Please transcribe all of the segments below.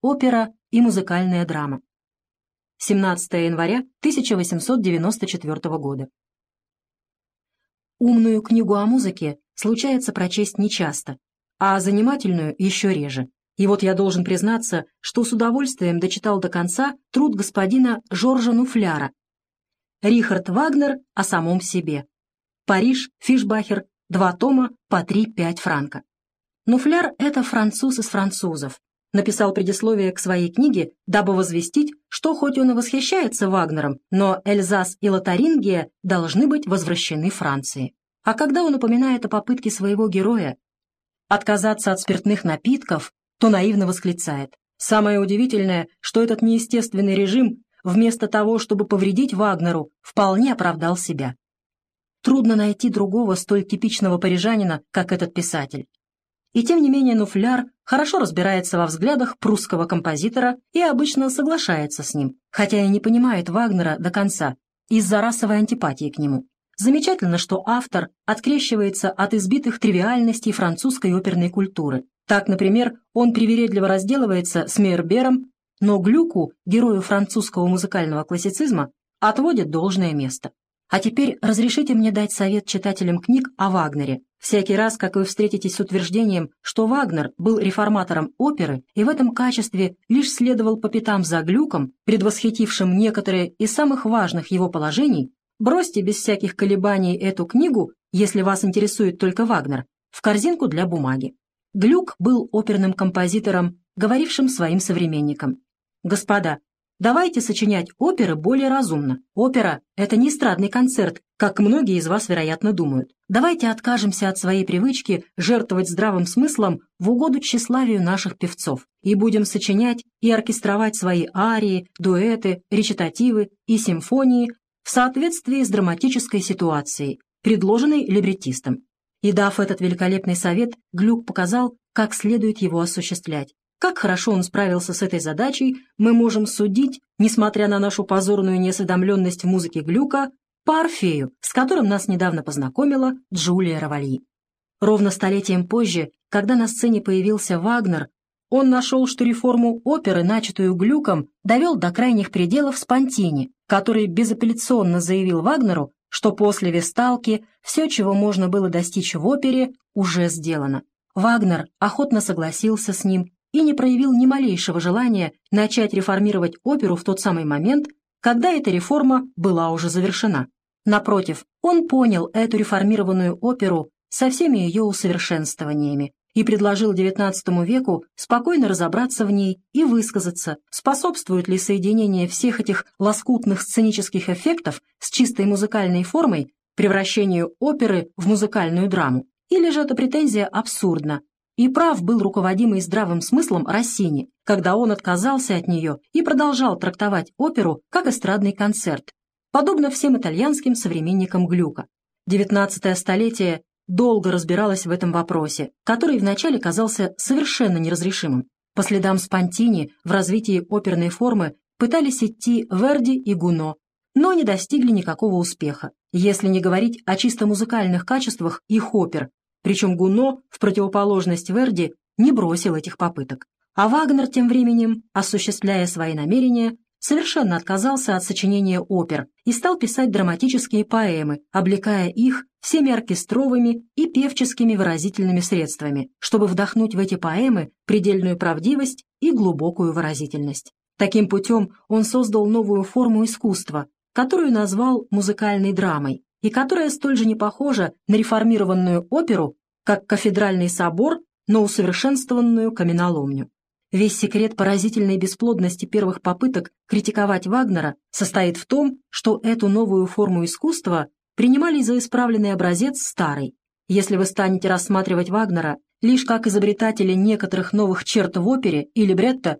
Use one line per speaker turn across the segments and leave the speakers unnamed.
опера и музыкальная драма. 17 января 1894 года. Умную книгу о музыке случается прочесть нечасто, а занимательную еще реже. И вот я должен признаться, что с удовольствием дочитал до конца труд господина Жоржа Нуфляра «Рихард Вагнер о самом себе». Париж, Фишбахер, два тома по 3-5 франка. Нуфляр — это француз из французов. Написал предисловие к своей книге, дабы возвестить, что хоть он и восхищается Вагнером, но Эльзас и Лотарингия должны быть возвращены Франции. А когда он упоминает о попытке своего героя отказаться от спиртных напитков, то наивно восклицает. Самое удивительное, что этот неестественный режим вместо того, чтобы повредить Вагнеру, вполне оправдал себя. Трудно найти другого столь типичного парижанина, как этот писатель. И тем не менее Нуфляр хорошо разбирается во взглядах прусского композитора и обычно соглашается с ним, хотя и не понимает Вагнера до конца из-за расовой антипатии к нему. Замечательно, что автор открещивается от избитых тривиальностей французской оперной культуры. Так, например, он привередливо разделывается с Мейербером но Глюку, герою французского музыкального классицизма, отводит должное место. А теперь разрешите мне дать совет читателям книг о Вагнере. Всякий раз, как вы встретитесь с утверждением, что Вагнер был реформатором оперы и в этом качестве лишь следовал по пятам за Глюком, предвосхитившим некоторые из самых важных его положений, бросьте без всяких колебаний эту книгу, если вас интересует только Вагнер, в корзинку для бумаги. Глюк был оперным композитором, говорившим своим современникам. Господа, давайте сочинять оперы более разумно. Опера — это не эстрадный концерт, как многие из вас, вероятно, думают. Давайте откажемся от своей привычки жертвовать здравым смыслом в угоду тщеславию наших певцов и будем сочинять и оркестровать свои арии, дуэты, речитативы и симфонии в соответствии с драматической ситуацией, предложенной либретистом. И дав этот великолепный совет, Глюк показал, как следует его осуществлять. Как хорошо он справился с этой задачей, мы можем судить, несмотря на нашу позорную неосведомленность в музыке Глюка, по Орфею, с которым нас недавно познакомила Джулия Равальи. Ровно столетием позже, когда на сцене появился Вагнер, он нашел, что реформу оперы, начатую Глюком, довел до крайних пределов Спонтини, который безапелляционно заявил Вагнеру, что после Весталки все, чего можно было достичь в опере, уже сделано. Вагнер охотно согласился с ним и не проявил ни малейшего желания начать реформировать оперу в тот самый момент, когда эта реформа была уже завершена. Напротив, он понял эту реформированную оперу со всеми ее усовершенствованиями и предложил XIX веку спокойно разобраться в ней и высказаться, способствует ли соединение всех этих лоскутных сценических эффектов с чистой музыкальной формой превращению оперы в музыкальную драму, или же эта претензия абсурдна, и прав был руководимый здравым смыслом Россини, когда он отказался от нее и продолжал трактовать оперу как эстрадный концерт, подобно всем итальянским современникам Глюка. XIX столетие долго разбиралось в этом вопросе, который вначале казался совершенно неразрешимым. По следам Спонтини в развитии оперной формы пытались идти Верди и Гуно, но не достигли никакого успеха, если не говорить о чисто музыкальных качествах их опер, причем Гуно, в противоположность Верди, не бросил этих попыток. А Вагнер тем временем, осуществляя свои намерения, совершенно отказался от сочинения опер и стал писать драматические поэмы, облекая их всеми оркестровыми и певческими выразительными средствами, чтобы вдохнуть в эти поэмы предельную правдивость и глубокую выразительность. Таким путем он создал новую форму искусства, которую назвал музыкальной драмой, и которая столь же не похожа на реформированную оперу, как кафедральный собор на усовершенствованную каменоломню. Весь секрет поразительной бесплодности первых попыток критиковать Вагнера состоит в том, что эту новую форму искусства принимали за исправленный образец старой. Если вы станете рассматривать Вагнера лишь как изобретателя некоторых новых черт в опере или бретто,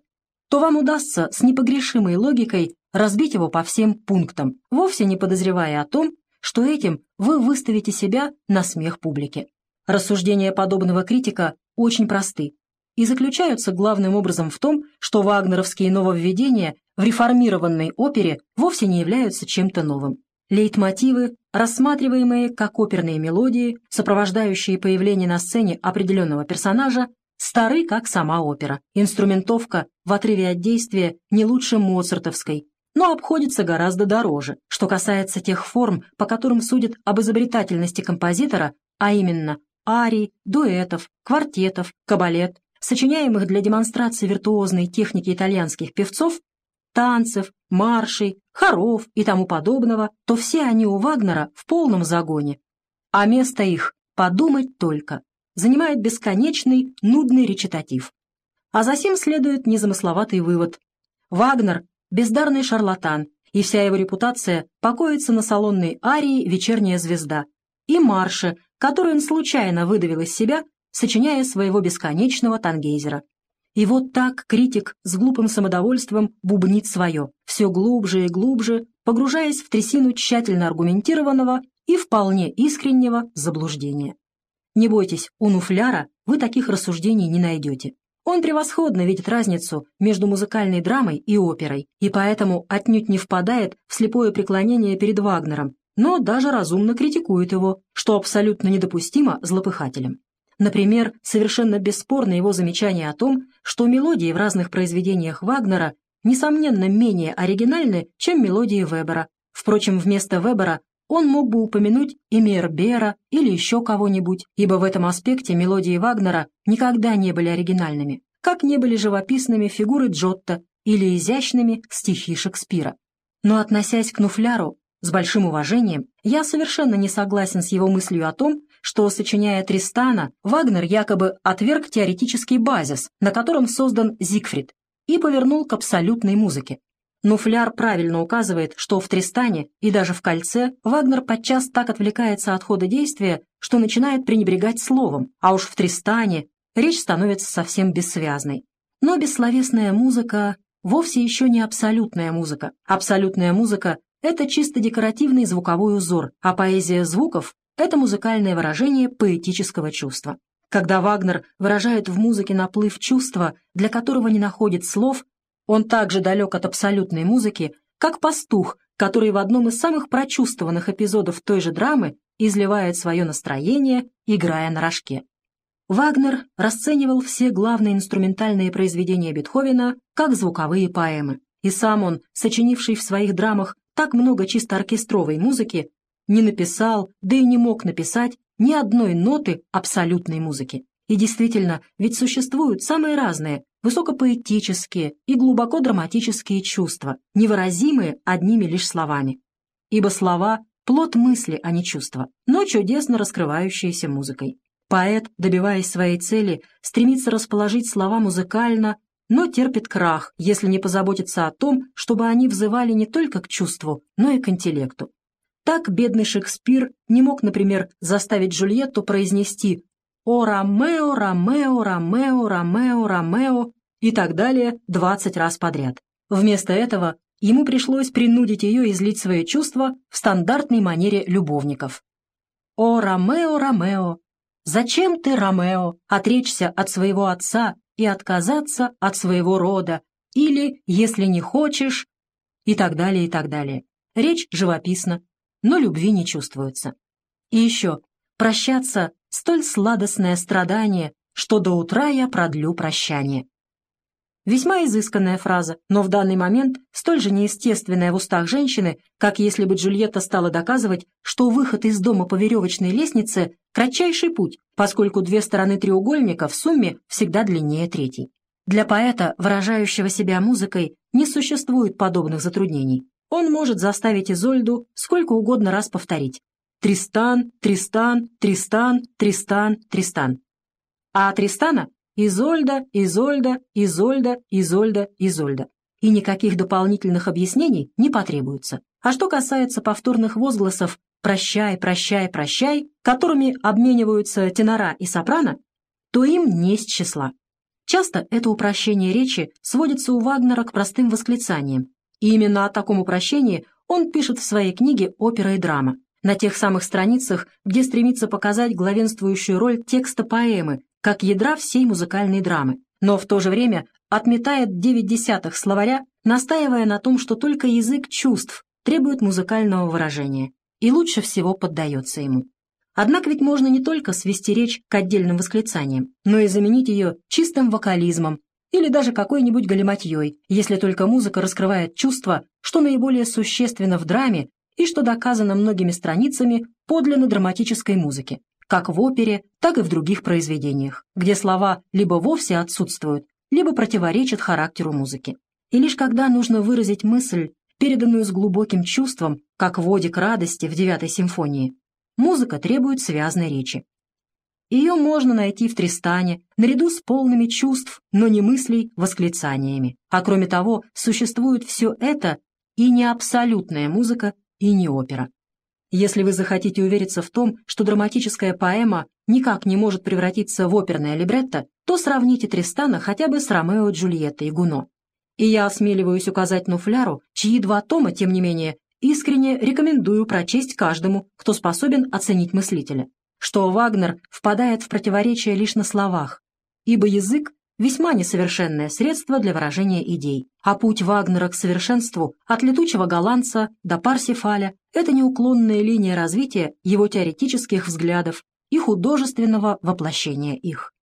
то вам удастся с непогрешимой логикой разбить его по всем пунктам, вовсе не подозревая о том, что этим вы выставите себя на смех публики. Рассуждения подобного критика очень просты и заключаются главным образом в том, что вагнеровские нововведения в реформированной опере вовсе не являются чем-то новым. Лейтмотивы, рассматриваемые как оперные мелодии, сопровождающие появление на сцене определенного персонажа, стары, как сама опера. Инструментовка в отрыве от действия не лучше моцартовской, но обходится гораздо дороже. Что касается тех форм, по которым судят об изобретательности композитора, а именно арий, дуэтов, квартетов, кабалет, сочиняемых для демонстрации виртуозной техники итальянских певцов, танцев, маршей, хоров и тому подобного, то все они у Вагнера в полном загоне. А место их, подумать только, занимает бесконечный, нудный речитатив. А за сим следует незамысловатый вывод. Вагнер – бездарный шарлатан, и вся его репутация покоится на салонной арии «Вечерняя звезда» и марше, который он случайно выдавил из себя, сочиняя своего бесконечного тангейзера. И вот так критик с глупым самодовольством бубнит свое, все глубже и глубже, погружаясь в трясину тщательно аргументированного и вполне искреннего заблуждения. Не бойтесь, у Нуфляра вы таких рассуждений не найдете. Он превосходно видит разницу между музыкальной драмой и оперой, и поэтому отнюдь не впадает в слепое преклонение перед Вагнером, но даже разумно критикует его, что абсолютно недопустимо злопыхателем. Например, совершенно бесспорно его замечание о том, что мелодии в разных произведениях Вагнера несомненно менее оригинальны, чем мелодии Вебера. Впрочем, вместо Вебера он мог бы упомянуть и Мейербера или еще кого-нибудь, ибо в этом аспекте мелодии Вагнера никогда не были оригинальными, как не были живописными фигуры Джотто или изящными стихи Шекспира. Но относясь к Нуфляру с большим уважением, я совершенно не согласен с его мыслью о том, что, сочиняя Тристана, Вагнер якобы отверг теоретический базис, на котором создан Зигфрид, и повернул к абсолютной музыке. Но Фляр правильно указывает, что в Тристане и даже в Кольце Вагнер подчас так отвлекается от хода действия, что начинает пренебрегать словом, а уж в Тристане речь становится совсем бессвязной. Но бессловесная музыка вовсе еще не абсолютная музыка. Абсолютная музыка — это чисто декоративный звуковой узор, а поэзия звуков это музыкальное выражение поэтического чувства. Когда Вагнер выражает в музыке наплыв чувства, для которого не находит слов, он так же далек от абсолютной музыки, как пастух, который в одном из самых прочувствованных эпизодов той же драмы изливает свое настроение, играя на рожке. Вагнер расценивал все главные инструментальные произведения Бетховена как звуковые поэмы, и сам он, сочинивший в своих драмах так много чисто оркестровой музыки, не написал, да и не мог написать ни одной ноты абсолютной музыки. И действительно, ведь существуют самые разные, высокопоэтические и глубоко драматические чувства, невыразимые одними лишь словами. Ибо слова — плод мысли, а не чувства, но чудесно раскрывающиеся музыкой. Поэт, добиваясь своей цели, стремится расположить слова музыкально, но терпит крах, если не позаботится о том, чтобы они взывали не только к чувству, но и к интеллекту. Так бедный Шекспир не мог, например, заставить Джульетту произнести «О, Ромео, Ромео, Ромео, Ромео, Ромео» и так далее двадцать раз подряд. Вместо этого ему пришлось принудить ее излить свои чувства в стандартной манере любовников. «О, Ромео, Ромео! Зачем ты, Ромео, отречься от своего отца и отказаться от своего рода? Или, если не хочешь...» и так далее, и так далее. Речь живописна, но любви не чувствуется. И еще, прощаться — столь сладостное страдание, что до утра я продлю прощание. Весьма изысканная фраза, но в данный момент столь же неестественная в устах женщины, как если бы Джульетта стала доказывать, что выход из дома по веревочной лестнице – кратчайший путь, поскольку две стороны треугольника в сумме всегда длиннее третьей. Для поэта, выражающего себя музыкой, не существует подобных затруднений он может заставить Изольду сколько угодно раз повторить. Тристан, Тристан, Тристан, Тристан, Тристан. А Тристана — Изольда, Изольда, Изольда, Изольда, Изольда. И никаких дополнительных объяснений не потребуется. А что касается повторных возгласов «прощай, прощай, прощай», которыми обмениваются тенора и сопрано, то им не с числа. Часто это упрощение речи сводится у Вагнера к простым восклицаниям, и именно о таком упрощении он пишет в своей книге «Опера и драма», на тех самых страницах, где стремится показать главенствующую роль текста поэмы, как ядра всей музыкальной драмы, но в то же время отметает девять десятых словаря, настаивая на том, что только язык чувств требует музыкального выражения и лучше всего поддается ему. Однако ведь можно не только свести речь к отдельным восклицаниям, но и заменить ее чистым вокализмом или даже какой-нибудь галиматьей, если только музыка раскрывает чувство, что наиболее существенно в драме и что доказано многими страницами подлинно драматической музыки, как в опере, так и в других произведениях, где слова либо вовсе отсутствуют, либо противоречат характеру музыки. И лишь когда нужно выразить мысль, переданную с глубоким чувством, как в к радости в девятой симфонии, музыка требует связной речи. Ее можно найти в Тристане, наряду с полными чувств, но не мыслей, восклицаниями. А кроме того, существует все это и не абсолютная музыка, и не опера. Если вы захотите увериться в том, что драматическая поэма никак не может превратиться в оперное либретто, то сравните Тристана хотя бы с Ромео Джульеттой и Гуно. И я осмеливаюсь указать Нуфляру, чьи два тома, тем не менее, искренне рекомендую прочесть каждому, кто способен оценить мыслителя что Вагнер впадает в противоречие лишь на словах, ибо язык — весьма несовершенное средство для выражения идей, а путь Вагнера к совершенству от летучего голландца до Парсифаля — это неуклонная линия развития его теоретических взглядов и художественного воплощения их.